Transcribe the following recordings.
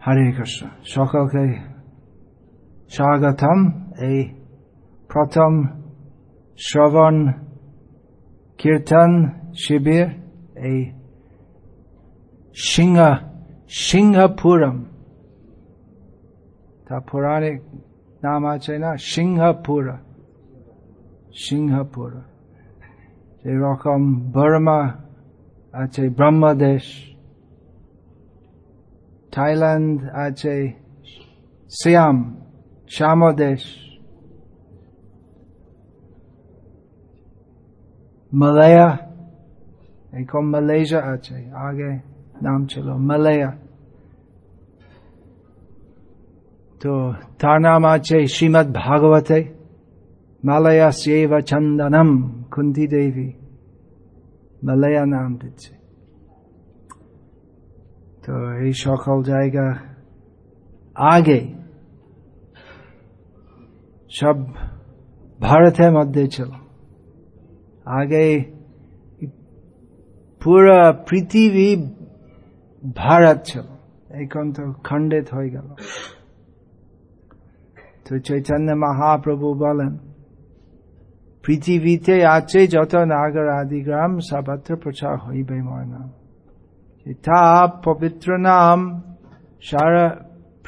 হরে কৃষ্ণ সকলকে স্বাগতম এই প্রথম শ্রবণ কীর্তন শিবির এই সিংহ সিংহপুরম তা পৌরাণিক নাম আছে না সিংহপুর সিংহপুর এরকম বর্মা আছে ব্রহ্মদেশ থাইল্যান্ড আছে সিয়াম শ্যামদেশ মালয়া এখন মালয়েশিয়া আছে আগে নাম ছিল মালয়া তো তার নাম আছে শ্রীমৎ ভাগবতে মালয়া সেব চন্দনম কুন্তি দেবী মালয়া নাম তো এই সকল জায়গা আগে সব ভারতের মধ্যে ছিল। আগে পুরো পৃথিবী ভারত ছিল। এখন তো খণ্ডিত হয়ে গেল। তো চৈতন্য মহাপ্রভু বলেন, পৃথিবীতে আছে যত নাগর আদি গ্রাম প্রচার হইবে ময়না। তা পবিত্র নাম সারা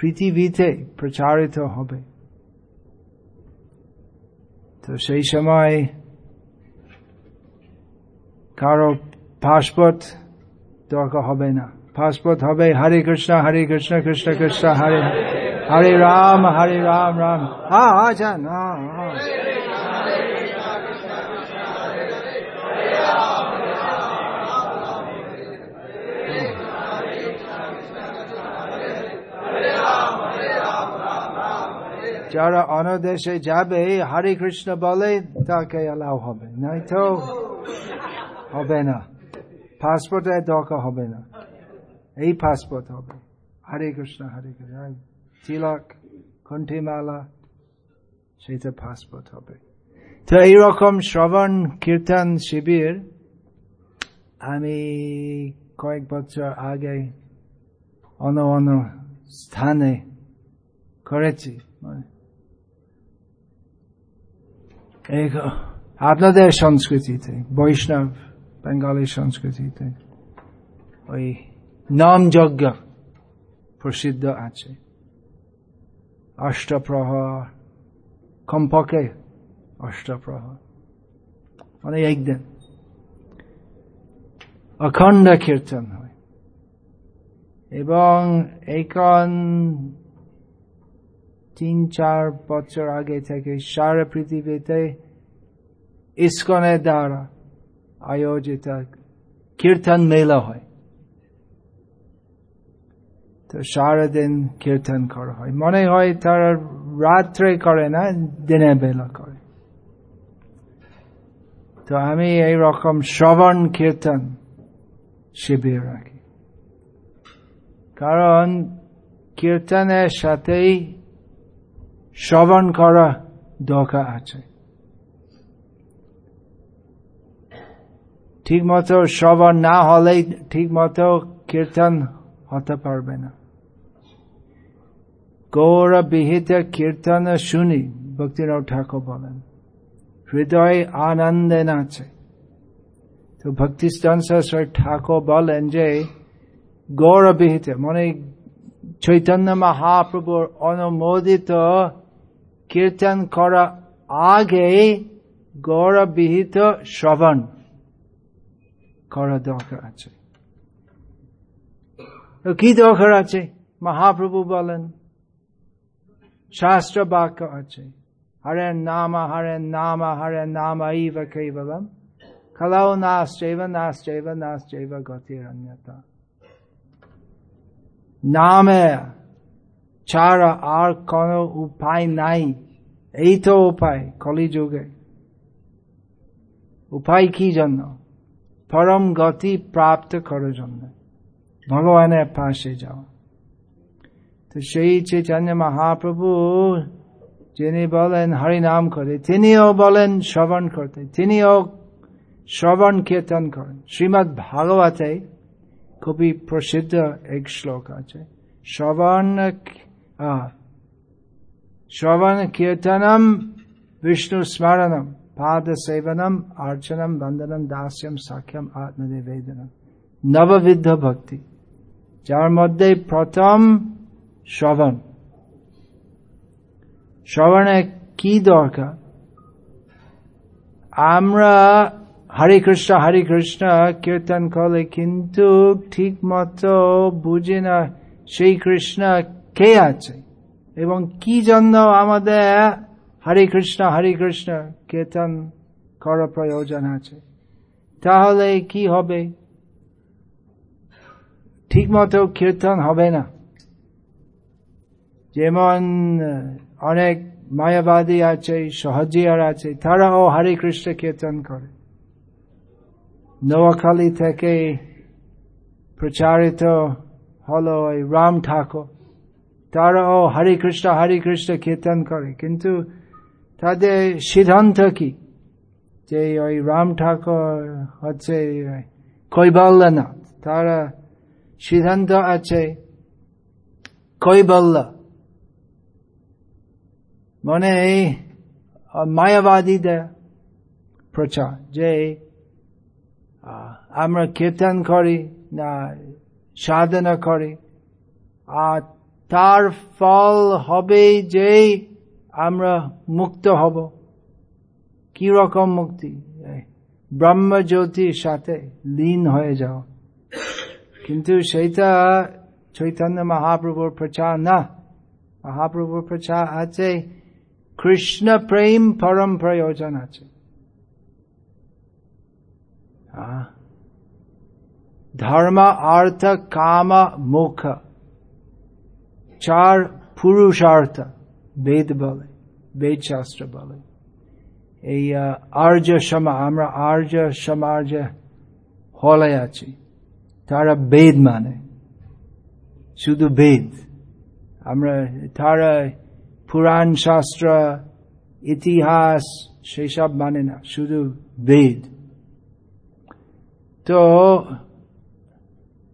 পৃথিবীতে প্রচারিত হবে। তো সেই সময় কারও পাসপোর্ট দরকার হবে না। পাসপোর্ট হবে হরে কৃষ্ণ হরে কৃষ্ণ কৃষ্ণ কৃষ্ণ, হরে হরে রাম হরে রাম রাম। হ্যাঁ আচ্ছা না যারা অনদেশে যাবে হরে কৃষ্ণ বলে তাকে অ্যালাউ হবে নাই তো হবে না পাসপোর্টের দরকার হবে না এই পাসপোর্ট হবে হরে কৃষ্ণ হরে কৃষ্ণ তিলক কণ্ঠিমালা সেটা পাসপোর্ট হবে তো এইরকম শ্রবণ কীর্তন শিবির আমি কয়েক বছর আগে অন্য অন্য স্থানে করেছি আপনাদের সংস্কৃতিতে বৈষ্ণব বেঙ্গলি সংস্কৃতিতে ওই নাম যজ্ঞ প্রসিদ্ধ আছে অষ্টপ্রহর কমপক্ষে অষ্টপ্রহর মানে একদিন অখণ্ড কীর্তন হয় এবং এখন তিন, চার বছর আগে থেকে সারা পৃথিবীতে ইস্কনের দ্বারা আয়োজিত কীর্তন মেলা হয়। তো সারাদিন কীর্তন করা হয়। মনে হয় তারা রাত্রে করে না দিনের বেলা করে। তো আমি এই রকম শ্রবণ কীর্তন শিবির রাখি। কারণ কীর্তনের সাথেই শ্রবণ করা দরকার আছে ঠিক মতো শ্রবণ না হলে ঠিক মতো কীর্তন হতে পারবে না গৌর বিহিত কীর্তন শুনি ভক্তিরাও ঠাকুর বলেন হৃদয় আনন্দে নাচে তো ভক্তি ভক্তিস্থান ঠাকুর বলেন যে গৌর বিহিত মানে চৈতন্য মহাপ্রভুর অনুমোদিত কীর্তন করা আগে গৌরবিহিত শ্রবণ করা দরকার আছে। কি দরকার আছে? মহাপ্রভু বলেন, শাস্ত্র বাক্য আছে, হরে নাম হরে নাম হরে নাম ইব কেবলম কলাও নাশ্চৈব নাশ্চৈব নাশ্চৈব গতির অন্যতা নামে ছাড়া আর কোন উপায় নাই এই তো উপায় কলিযুগে উপায় কি জন্য পরম গতি প্রাপ্ত করার জন্য ভগবানের পাশে যাওয়া তো সেই চৈতন্য মহাপ্রভু যিনি বলেন হরিনাম করে তিনিও বলেন শ্রবণ করতে তিনিও শ্রবণ কীর্তন করেন শ্রীমৎ ভাগবতে খুবই প্রসিদ্ধ এক শ্লোক আছে শ্রবণ Shravan Kirtanam Vishnu Smaranam Pada Sevanam Archanam Vandanam Dasyam Sakyam Atmadevedanam Navavidha Bhakti যার মধ্যে প্রথম শ্রবণ শ্রবণে কি দরকার আমরা হরে কৃষ্ণ হরে কৃষ্ণ কীর্তন করে কিন্তু ঠিক মতো বুঝি না সেই কৃষ্ণ কে আছে? এবং কি জন্য আমাদের হরে কৃষ্ণ হরে কৃষ্ণ কীর্তন করা প্রয়োজন আছে? তাহলে কি হবে? ঠিক মতো কীর্তন হবে না। যেমন অনেক মায়াবাদী আছে, সহজিয়ার আছে, তারাও হরে কৃষ্ণ কীর্তন করে। নোয়াখালী থেকে প্রচারিত হলো রাম ঠাকুর। তারাও হরে কৃষ্ণ হরে কৃষ্ণ কীর্তন করে কিন্তু তাদের সিদ্ধান্ত কি? যে ওই রাম ঠাকুর হচ্ছে কৈবল্যনাথ। তারা সিদ্ধান্ত আছে কৈবল্য। মানে মায়াবাদীদের প্রচার যে আমরা কীর্তন করি না, সাধনা করি। আর তার ফল হবে যে আমরা মুক্ত হব। কি রকম মুক্তি? ব্রহ্মজ্যোতির সাথে লীন হয়ে যাও। কিন্তু সেইটা চৈতন্য মহাপ্রভুর প্রচার না। মহাপ্রভুর প্রচার আছে, কৃষ্ণ প্রেম পরম প্রয়োজন আছে। ধর্ম, অর্থ, কাম, মুখ। চার পুরুষার্থ, বেদ বলে, বেদ শাস্ত্র বলে। এই আর্য সমা, আমরা আর্য সমাজ হলে আছি। তারা বেদ মানে। শুধু বেদ। আমরা তারা পুরাণ শাস্ত্র, ইতিহাস, সেসব মানে না, শুধু বেদ। তো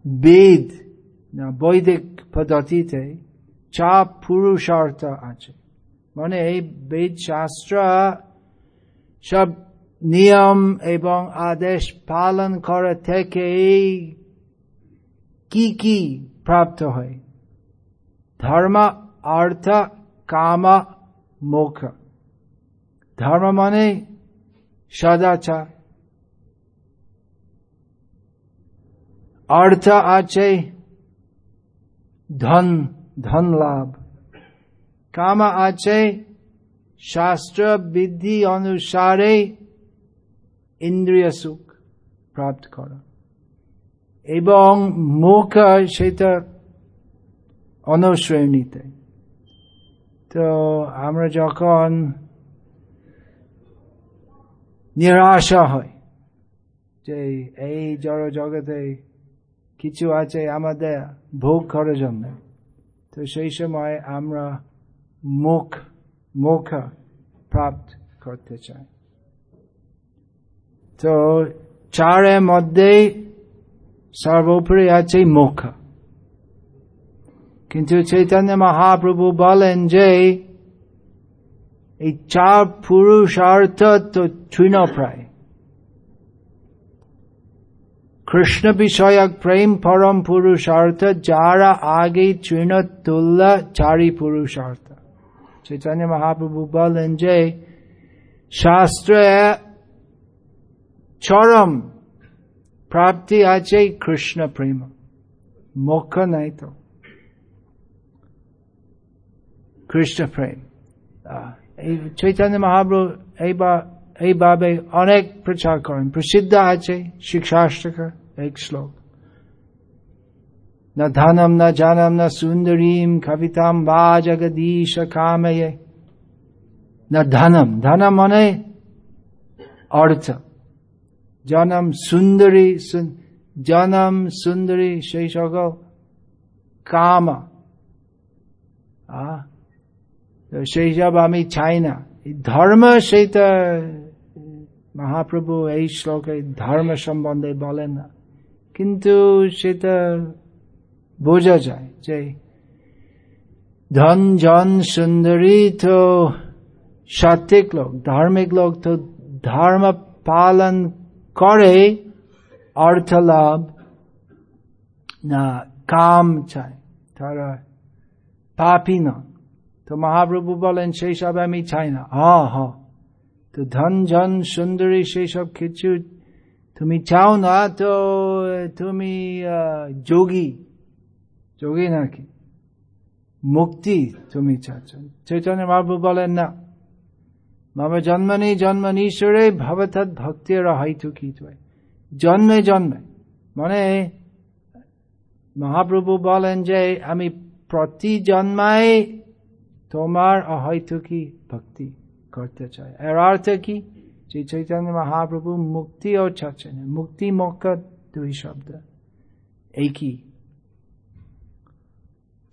বেদ, না, বৈদিক পদ্ধতিতে চা পুরুষার্থ আছে। মানে এই বেদ শাস্ত্র সব নিয়ম এবং আদেশ পালন করা থেকে কি কি প্রাপ্ত হয়? ধর্ম, অর্থ, কাম, মুখ। ধর্ম মানে সদাচার। অর্থ আছে ধন। ধন লাভ। কাম আছে, শাস্ত্র বিধি অনুসারে ইন্দ্রিয় সুখ প্রাপ্ত করা। এবং মুখ সেটা অনুশ্রেণীতে। তো আমরা যখন নিরাশা হয়, যে এই জড় জগতে কিছু আছে আমাদের ভোগ করার জন্য তো সেই সময় আমরা মুখ মুখ প্রাপ্ত করতে চাই। তো চারের মধ্যে সর্বোপরি আছে মুখ। কিন্তু চৈতন্য মহাপ্রভু বলেন যে, এই চার পুরুষার্থ তো তৃণপ্রায় কৃষ্ণ বিষয়ক প্রেম পরম পুরুষার্থ যারা আগে তৃণ তুল্য চারি পুরুষার্থ চৈতন্য মহাপ্রভু বলেন যে শাস্ত্রে চরম প্রাপ্তি আছে কৃষ্ণ প্রেম মুখ্য নাই তো কৃষ্ণ প্রেম এই চৈতন্য মহাপ্রভু এইবার এইভাবে অনেক প্রচার করেন প্রসিদ্ধ আছে শিক্ষাষ্টকর এক শ্লোক न धनम न जनम न सुंदरीम कविताम वा जगदीश कामये न धनम धनम मने अर्थ জনম সুন্দরী জনম সুন্দরী সেই সকল কাম সেই সব আমি চাই না ধর্ম সেইটা মহাপ্রভু এই শ্লোকে ধর্ম সম্বন্ধে বলেন না কিন্তু সেটা বোঝা যায় যে ধন, জন, সুন্দরী তো সাত্বিক লোক, ধার্মিক লোক তো ধর্ম পালন করে, অর্থ লাভ না, কাম চায়। তারা পাপি না তো মহাপ্রভু বলেন, সেই সব আমি চাই না। হ হ তো ধন, জন, সুন্দরী, সেই সব কিছু তুমি চাও না তো, তুমি যোগী। যোগী নাকি? মুক্তি তুমি চাচ্ছ। চৈতন্য মহাপ্রভু বলেন, না। মম জন্মনি জন্মনীশ্বরে ভবতৎ ভক্তির হয়তুকি জন্মে জন্মে। মানে মহাপ্রভু বলেন যে, আমি প্রতি জন্মায় তোমার অহৈতুকি ভক্তি করতে চাই। এর অর্থ কি? যে চৈতন্য মহাপ্রভু মুক্তি ও চাচ্ছেন মুক্তি মোক্ষ দুই শব্দ কি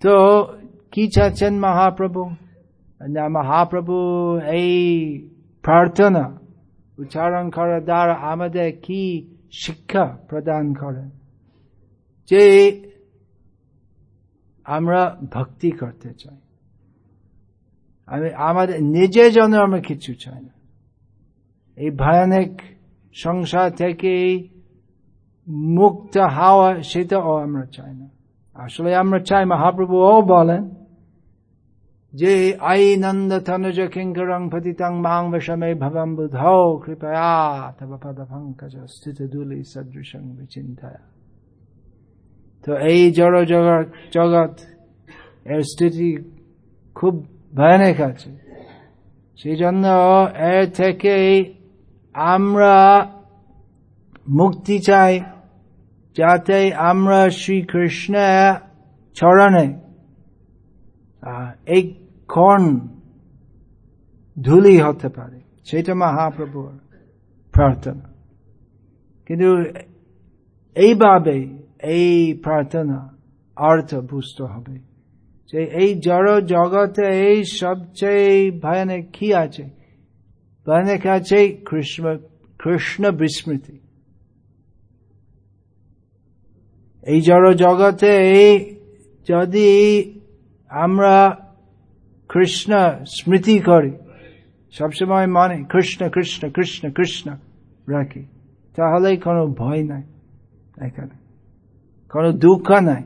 তো কি চাচ্ছেন মহাপ্রভু না মহাপ্রভু এই প্রার্থনা উচ্চারণ করার দ্বারা আমাদের কি শিক্ষা প্রদান করেন যে আমরা ভক্তি করতে চাই আমি আমাদের নিজের জন্য আমরা কিছু চাই না এই ভয়ানক সংসার থেকে মুক্ত হাওয়া, সেটাও আমরা চাই না। আসলে আমরা চাই, মহাপ্রভু ও বলেন যে আই নন্দ তনুজ কিঙ্করং স্থিত সদৃশং তো এই জড় জগৎ জগৎ, এর স্থিতি খুব ভয়ানক আছে। সেই জন্য এর থেকে আমরা মুক্তি চাই, যাতে আমরা শ্রীকৃষ্ণ চরণে এই ক্ষণ ধুলি হতে পারে। সেটা মহাপ্রভুর প্রার্থনা। কিন্তু এইভাবে এই প্রার্থনা অর্থ বুঝতে হবে। যে এই জড় জগতে এই সবচেয়ে ভয়ানক কি আছে? ভয়ানক আছে কৃষ্ণ কৃষ্ণ বিস্মৃতি এই জড় জগতে যদি আমরা কৃষ্ণ স্মৃতি করি সবসময় মানে কৃষ্ণ কৃষ্ণ কৃষ্ণ কৃষ্ণ রাখি তাহলে কোনো ভয় নাই এখানে কোনো দুঃখ নাই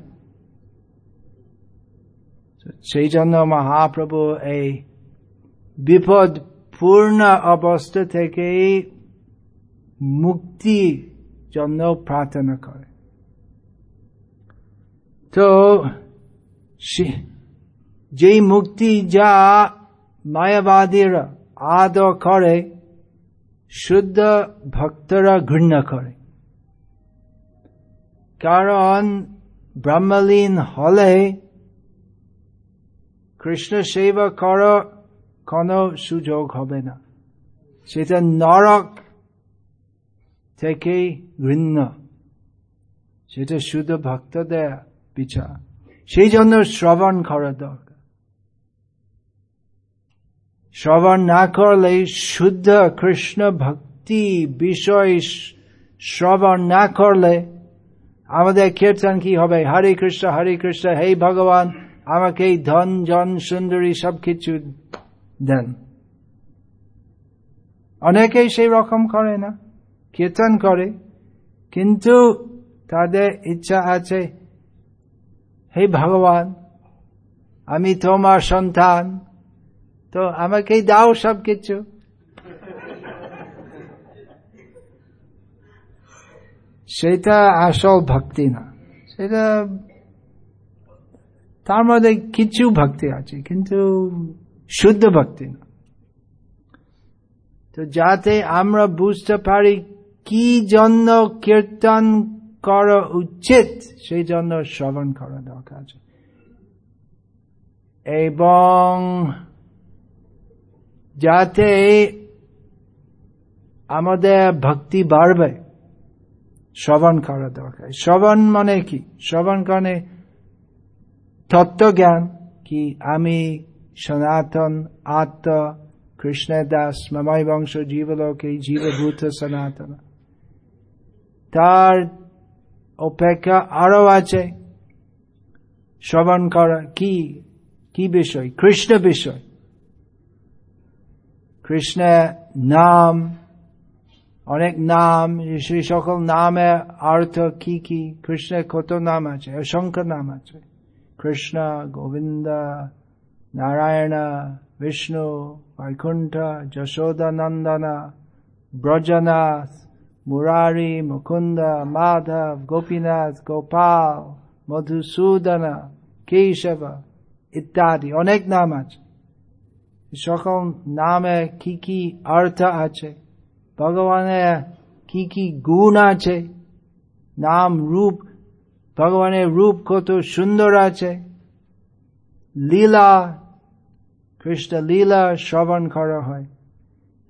সেই জন্য মহাপ্রভু এই বিপদ পূর্ণ অবস্থা থেকে মুক্তি জন্য প্রার্থনা করে। তো যেই মুক্তি যা মায়াবাদীরা আদর করে, শুদ্ধ ভক্তরা ঘৃণা করে। কারণ ব্রহ্মলীন হলে কৃষ্ণ সেবা কর কোনো সুযোগ হবে না সেটা নরক থেকে ঘৃণ্য সেটা শুধু ভক্তদের বিচার সেই জন্য শ্রবণ করা দরকার শ্রবণ না করলে শুদ্ধ কৃষ্ণ ভক্তি বিষয় শ্রবণ না করলে আমাদের কীর্তন কি হবে হরে কৃষ্ণ হরে কৃষ্ণ হে ভগবান আমাকে ধন জন সুন্দরী সবকিছু দেন। অনেকেই সেই রকম করে না, কীর্তন করে, কিন্তু তাদের ইচ্ছা আছে, হে ভগবান, আমি তোমার সন্তান, তো আমাকে দাও সব কিছু সেটা আসল ভক্তি না। সেটা তার মধ্যে কিছু ভক্তি আছে, কিন্তু শুদ্ধ ভক্তি। তো যাতে আমরা বুঝতে পারি কি জন্য কীর্তন করা উচিত, সেই জন্য শ্রবণ করা দরকার আছে। এবং যাতে আমাদের ভক্তি বাড়বে, শ্রবণ করা দরকার। শ্রবণ মানে কি? শ্রবণ মানে তত্ত্বজ্ঞান, কি আমি সনাতন, আত্ম কৃষ্ণ দাস মামাই বংশ, জীবলোকে, জীবভূত, সনাতন। তার অপেক্ষা আরও আছে। শ্রবণ করা কি কি বিষয়? কৃষ্ণ বিষয়। কৃষ্ণ নাম, অনেক নাম সেই সকল নামে অর্থ কি কি? কৃষ্ণের কত নাম আছে? অসংখ্য নাম আছে। কৃষ্ণ, গোবিন্দ নারায়ণ, বিষ্ণু, বৈকুণ্ঠ যশোদানন্দনা ব্রজনাথ, মুরারি, মুকুন্দ, মাধব, গোপীনাথ, গোপাল, মধুসূদন, কেশব ইত্যাদি। অনেক নাম আছে। সকল নামে কি কি অর্থ আছে? ভগবানের কি কি গুণ আছে? নাম রূপ, ভগবানের রূপ কত সুন্দর আছে? লীলা কৃষ্ণ লীলা শ্রবণ করা হয়।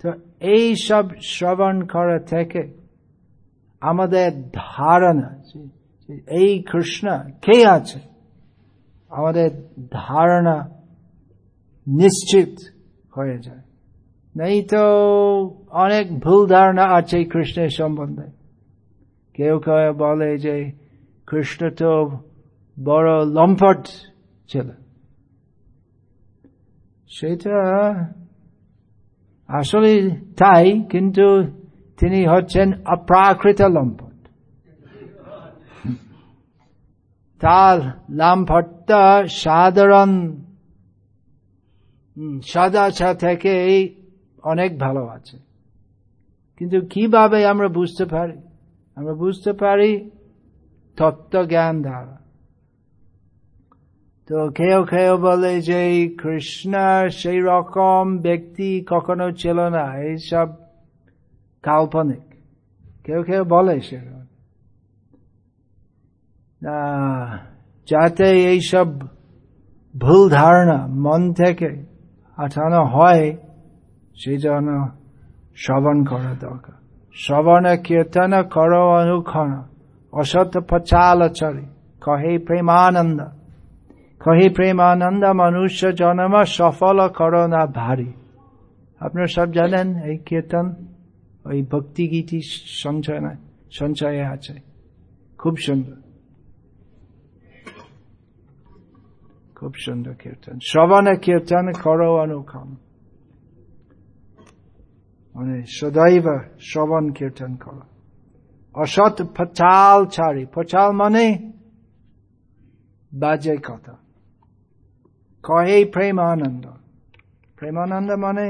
তো এই সব শ্রবণ করা থেকে আমাদের ধারণা এই কৃষ্ণ কে আছে? আমাদের ধারণা নিশ্চিত হয়ে যায়। নেই তো অনেক ভুল ধারণা আছে কৃষ্ণের সম্বন্ধে। কেউ কেউ বলে যে কৃষ্ণ তো বড় লম্পট ছিল। সেটা আসলে তাই, কিন্তু তিনি হচ্ছেন অপ্রাকৃত লম্পট। তার লাম্পটটা সাধারণ সাদা থেকে অনেক ভালো আছে। কিন্তু কীভাবে আমরা বুঝতে পারি? আমরা বুঝতে পারি তত্ত্ব জ্ঞান দ্বারা। তো কেউ কেউ বলে যে কৃষ্ণ সেই রকম ব্যক্তি কখনো ছিল না। এইসব কাল্পনিক। কেউ কেউ বলে সেরকম যাতে এইসব ভুল ধারণা মন থেকে আঠানো হয় সেই জন্য শ্রবণ করা দরকার। শ্রবণ, কীর্তন, কর, অনুক্ষণ অসত পচালচরি কহে প্রেমানন্দ। কহে, প্রেমানন্দ মনুষ্য জন্ম সফল কর না ভারী। আপনার সব জানেন এই কীর্তন, ওই ভক্তি গীতি সঞ্চয় সঞ্চয়ে আছে। খুব সুন্দর। খুব সুন্দর কীর্তন। শ্রবণ কীর্তন করো অনুক্ষণ মানে সদৈব শ্রবণ কীর্তন করো। অসৎ পচাল ছাড়ি। পচাল মানে বাজে কথা। কহে প্রেমানন্দ প্রেমানন্দ মানে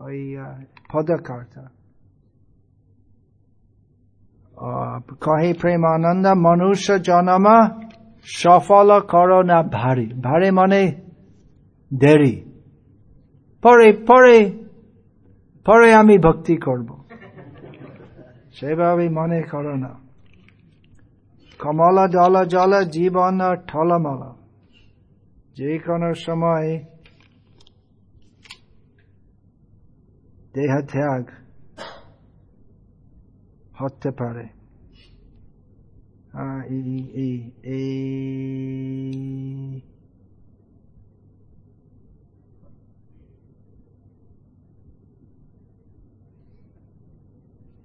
ওই পদকর্তা কহে প্রেমানন্দ মনুষ্য জন্ম সফল করো না ভারী ভারী মানে দেরি পরে পরে পরে আমি ভক্তি করব সেভাবে মনে করো না কমলা জল জল জীবন ঠলমল যে কোনো সময় দেহ ত্যাগ হতে পারে।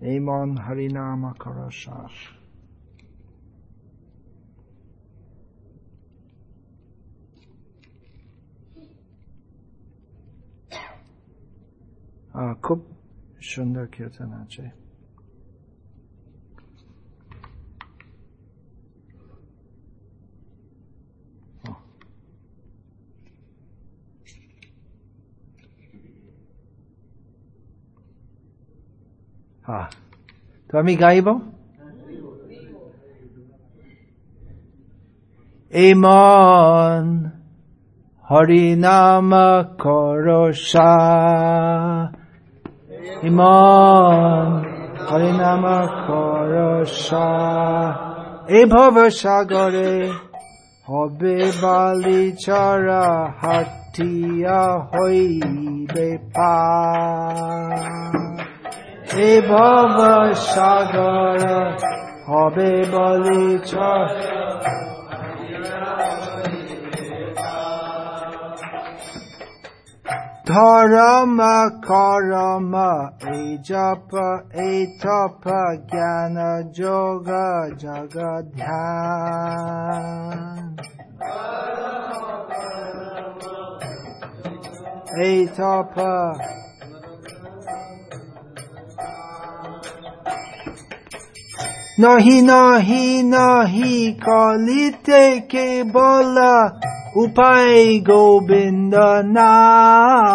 এই মন হরিনাম কর শ্বাস খুব সুন্দর কীর্তন আছে হ্যাঁ তো আমি গাইব এই মন হরিনাম করসা ইমন হরিনাম এ ভব সাগরে হবে বালি চরা হাটিয়া হইবে পা। সাগর হবে বলি ধরম করম এই জপ এই তপ জ্ঞান যোগ জগ ধ্যান এই তপা নহি নহি নহি কলিতে কেবল উপায় গোবিন্দ নাম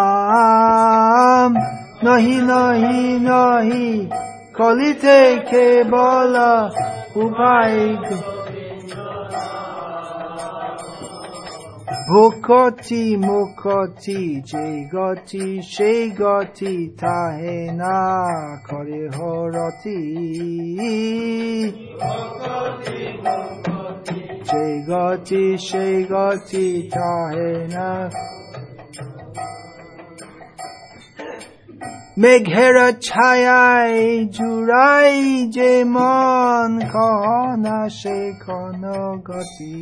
নহি নহি নহি কলিতে ভুকতি মুখতি যে গতি সেই গতি তাহে না করে হরতি যে গতি সেই গতি তাহে না মেঘের ছায়ায় জুড়াই যে মন কহনা সে গতি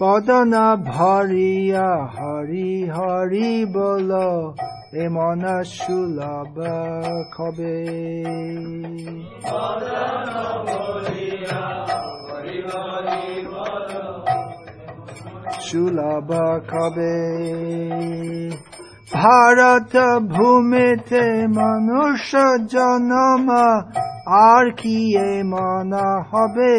পদনা ভরিয়া হরি হরি বল এ মন সুলভ খবে সুলভ খবে ভারত ভূমিতে মনুষ্য জন্ম, আর কি এ মনা হবে?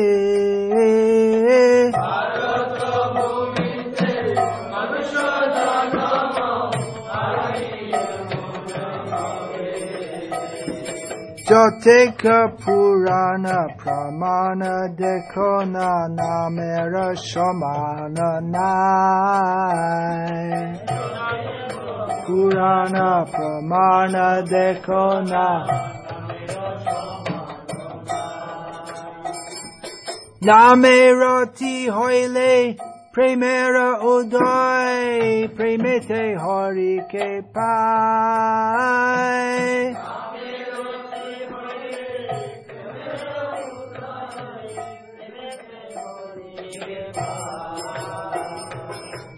যতেক পুরাণ প্রমাণ দেখো না, নামের সমান নাই। পুরাণ প্রমাণ দেখো না নামেরতি হইলে প্রেমের উদয় প্রেমেতে হরিকে পায়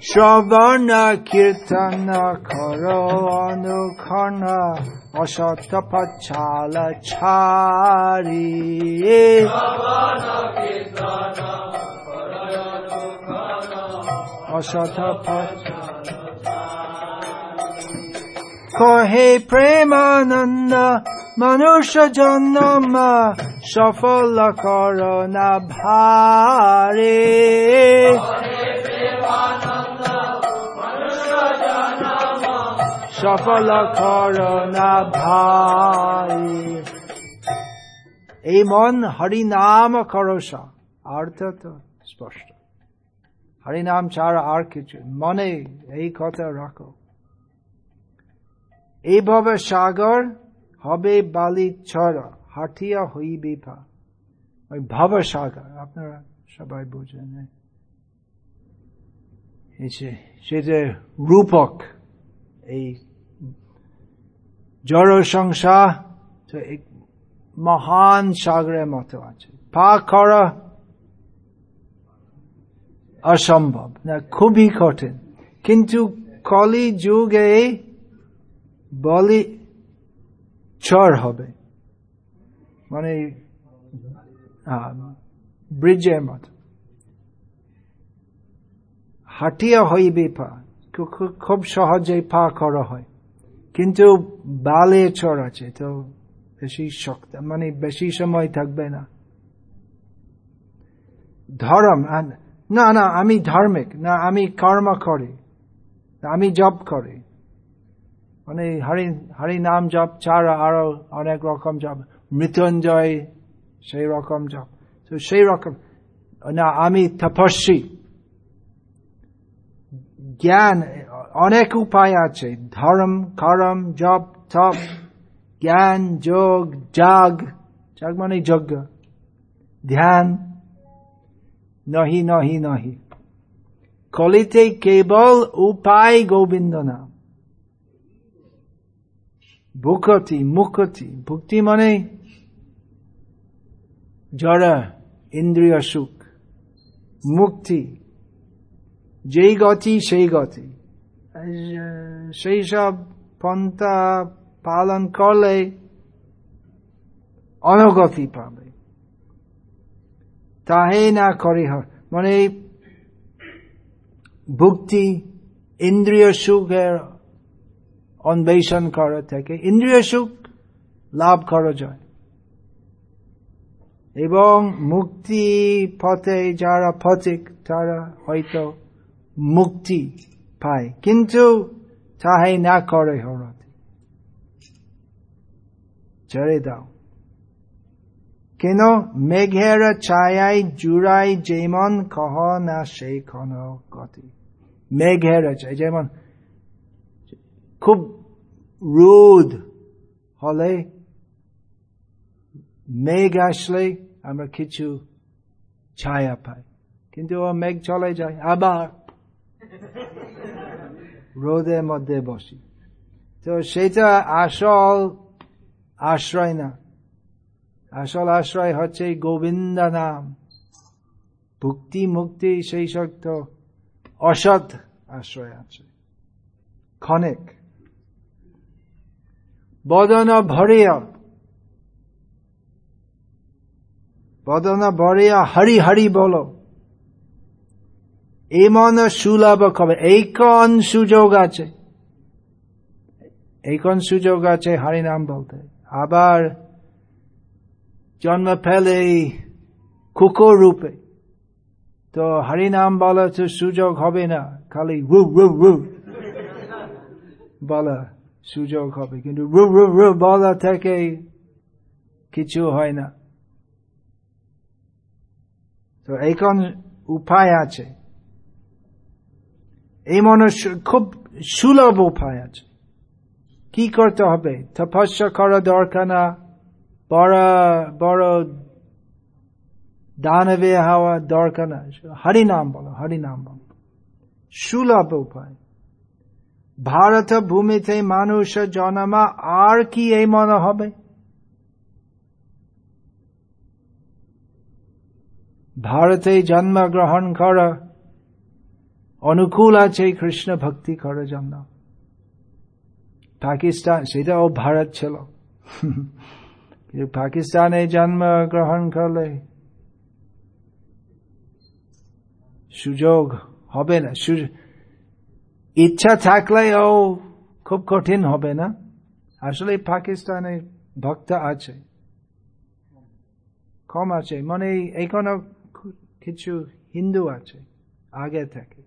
শ্রবণ কীর্তন কর অনুক্ষণ অসত পচ্ছাল ছাড়ি অসত কহে প্রেমানন্দ মনুষ্য জন্ম সফল কর না ভারে সফল কর না ভাই। এই মন হরিনাম করসা অর্থ তো স্পষ্ট। হরিনাম ছাড়া আর কিছু, মনে এই কথা রাখো। এইভাবে সাগর হবে বালি ছড়া, হাটিয়া হইবে পা ওই ভব সাগর, আপনারা সবাই বুঝেন। সেটা রূপক, এই জড় সংসার তো এক মহান সাগরের মতো আছে পা করা অসম্ভব না খুবই কঠিন কিন্তু কলি যুগে বলি চর হবে মানে ব্রিজের মতো হাটিয়া হইবে পা খুব সহজে পা করা হয় কিন্তু বালে চর আছে, তো বেশি শক্ত মানে বেশি সময় থাকবে না। ধর্ম না না, আমি ধার্মিক, না, আমি কর্ম করি, আমি জব করি। মানে হরি হরি নাম জপ ছাড়া আরও অনেক রকম জপ, মৃত্যুঞ্জয়, সেই রকম জপ, তো সেই রকম, না, আমি তপস্বী। জ্ঞান অনেক উপায় আছে। ধর্ম, করম, জপ, তপ, জ্ঞান, যোগ, জাগ। জাগ মানে যজ্ঞ। ধ্যান, নহি নহি নহি। কলিতে কেবল উপায় গোবিন্দ নাম ভুকতি, মুকতি। ভুক্তি মানে জড়, ইন্দ্রিয় সুখ। মুক্তি। যেই গতি সেই গতি। সেই সব পন্থা পালন করলে অনগতি পাবে। তাহে না করে মানে ভুক্তি ইন্দ্রিয় সুখের অন্বেষণ করা থেকে ইন্দ্রিয় সুখ লাভ করা যায়। এবং মুক্তি পথে যারা পথিক তারা হয়তো মুক্তি পায়। কিন্তু তাহাই না করে হরতে ছেড়ে দাও। কেন মেঘের ছায়াই জুড়াই যেমন কহ না সেই কোন গতি। মেঘের ছায় যেমন খুব রোদ হলে মেঘ আসলে আমরা কিছু ছায়া পাই। কিন্তু মেঘ চলে যায় আবার। রোদের মধ্যে বসি। তো সেটা আসল আশ্রয় না। আসল আশ্রয় হচ্ছে গোবিন্দ নাম। ভুক্তি, মুক্তি, সেই শক্ত অসৎ আশ্রয় আছে। ক্ষণিক। বদন ভরিয়া। বদন ভরিয়া হরি হরি বলো। এমন সুলভ কবে? এই কন সুযোগ আছে। এই কোন সুযোগ আছে, হরিনাম বলতে। আবার জন্ম ফেলে কুকুর রূপে। তো হরিনাম বলা তো সুযোগ হবে না, খালি বলা সুযোগ হবে। কিন্তু বলা থেকে কিছু হয় না। তো এখন উপায় আছে। এই মনে খুব সুলভ উপায় আছে। কি করতে হবে? তপস্যা করা দরকার না। বড় বড় দানবে হওয়া দরকার না। হরিনাম বলো হরিনাম বলো। সুলভ উপায়। ভারত ভূমিতে মানুষ জন্মা, আর কি এই মনে হবে? ভারতে জন্মগ্রহণ করা অনুকূল আছে কৃষ্ণ ভক্তি করার জন্য পাকিস্তান সেটাও ভারত ছিল পাকিস্তানে জন্ম গ্রহণ করলে সুযোগ হবে না ইচ্ছা থাকলেও খুব কঠিন হবে না আসলে পাকিস্তানে ভক্ত আছে কম আছে মানে এখনও কিছু হিন্দু আছে আগে থেকে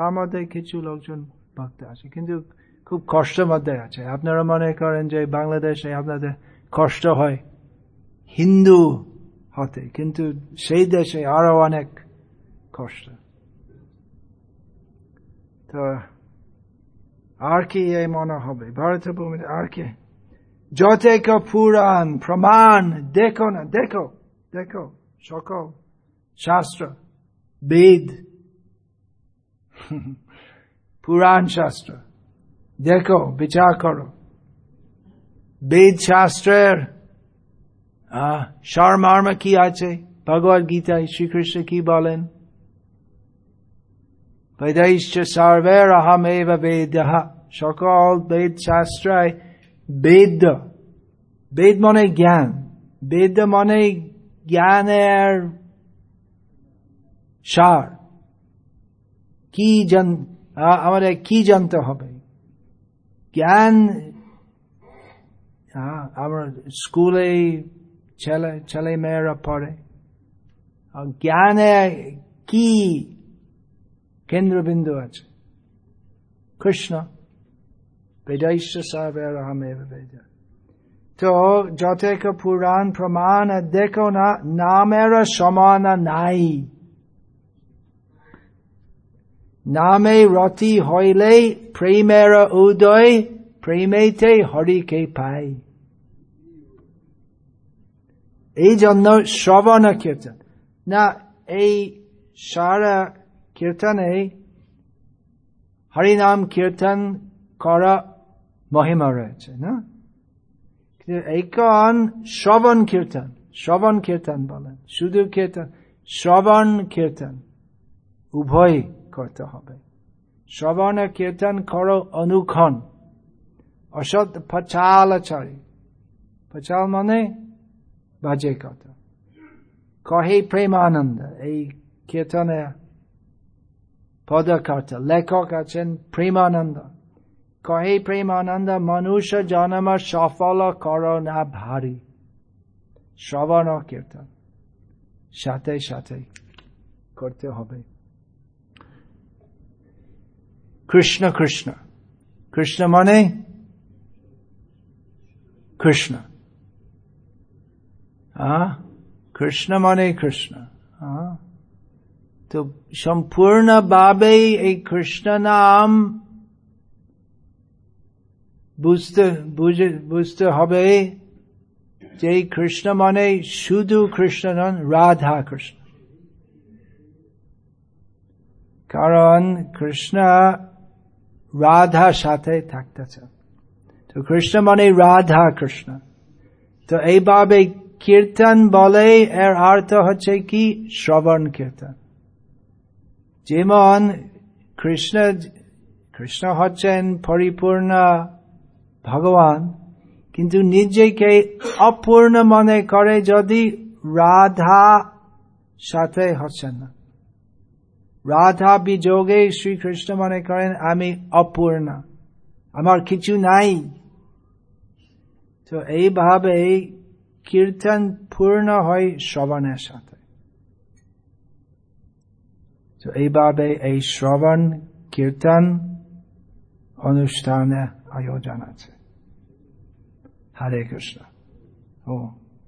তার মধ্যে কিছু লোকজন ভক্ত আছে, কিন্তু খুব কষ্টের মধ্যে আছে। আপনারা মনে করেন যে বাংলাদেশে আপনাদের কষ্ট হয় হিন্দু হতে, কিন্তু সেই দেশে আরও অনেক কষ্ট। তো আর কি এই মনে হবে? ভারতের ভূমিতে আর কি? যতেক পুরাণ প্রমাণ, দেখো না, দেখো দেখো, সকল শাস্ত্র, বেদ পুরাণ শাস্ত্র দেখো বিচার করো বেদ শাস্ত্রের সারমার্ম কি আছে ভগবত গীতায় শ্রীকৃষ্ণ কি বলেন বেদাইশ্চ সর্বের অহমেব বেদ সকল বেদ শাস্ত্রায় বেদ বেদ মনে জ্ঞান বেদ মনে জ্ঞানের সার কি জান আমাদের কি জানতে হবে? জ্ঞান আমরা স্কুলে ছেলে ছেলে মেয়েরা পড়ে। জ্ঞানে কি কেন্দ্রবিন্দু আছে? কৃষ্ণ তো যথেক পুরাণ প্রমাণ দেখো না, নামের সমান নাই। নামে রতি হইলে প্রেমের উদয় প্রেমেতে হরিকে পাই এই জন্য শ্রবণ কীর্তন না এই সারা কীর্তনে হরিনাম কীর্তন করা মহিমা রয়েছে না এইখন শ্রবণ কীর্তন শ্রবণ কীর্তন বলেন শুধু কীর্তন শ্রবণ কীর্তন উভয় করতে হবে। শ্রবণ কীর্তন করো অনুক্ষণ। অসৎ পচালাচারী পচাল মানে বাজে কথা। কহে প্রেমানন্দ, এই কীর্তনে পদকর্তা লেখক আছেন প্রেমানন্দ। কহে প্রেমানন্দ, মনুষ্য জন্ম সফল কর না ভারী। শ্রবণ কীর্তন সাথে সাথে করতে হবে। কৃষ্ণ কৃষ্ণ কৃষ্ণ মানে কৃষ্ণ কৃষ্ণ মানে কৃষ্ণ তো সম্পূর্ণভাবে এই কৃষ্ণ নাম বুঝতে বুঝতে হবে যে কৃষ্ণ মানে শুধু কৃষ্ণ নন রাধা কৃষ্ণ কারণ কৃষ্ণ রাধা সাথে থাকতেছে তো কৃষ্ণ মানে রাধা কৃষ্ণ তো এইভাবে কীর্তন বলে এর অর্থ হচ্ছে কি শ্রবণ কীর্তন যেমন কৃষ্ণ কৃষ্ণ হচ্ছেন পরিপূর্ণ ভগবান কিন্তু নিজেকে অপূর্ণ মনে করে যদি রাধা সাথে হচ্ছেন না রাধা বিযোগে শ্রীকৃষ্ণ মনে করেন আমি অপূর্ণ আমার কিছু নাই তো এইভাবে কীর্তন পূর্ণ হয় শ্রবণের সাথে তো এইভাবে এই শ্রবণ কীর্তন অনুষ্ঠানে আয়োজন আছে হরে কৃষ্ণ ও